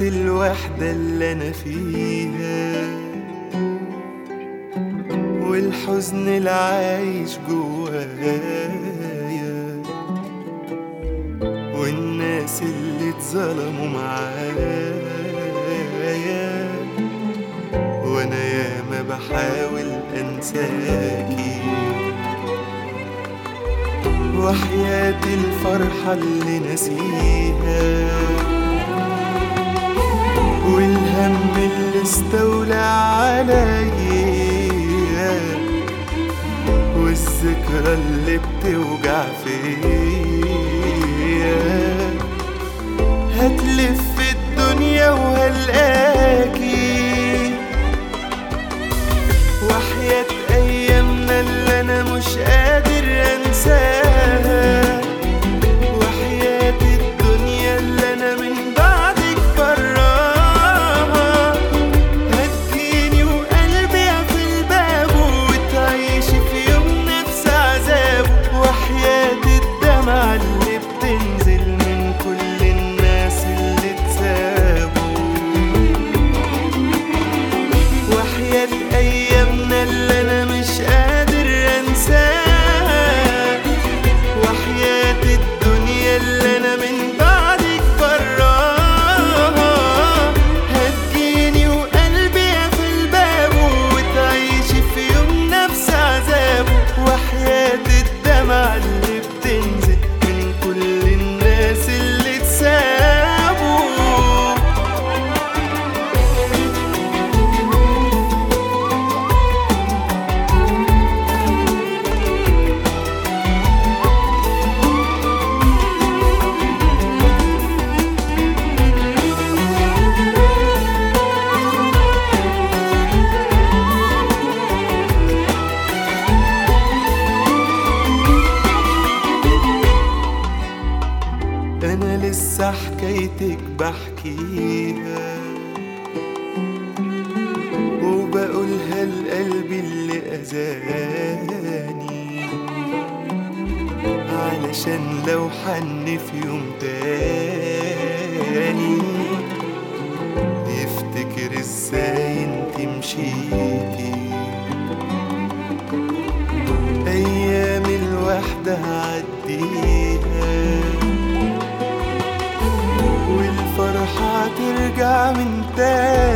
الوحدة اللي أنا فيها. والحزن العايش جوايا. والناس اللي اتظلموا معايا. وأنا ياما بحاول أنساكي. وحياتي الفرحة اللي نسيها. والذكرى اللي بتوجع فيا. هتلف الدنيا وهلقاكي حكايتك بحكيها. وبقولها لقلبي اللي أذاني. علشان لو حن في يوم تاني. يفتكر إزاي انت مشيتي. أيام الوحدة únicamente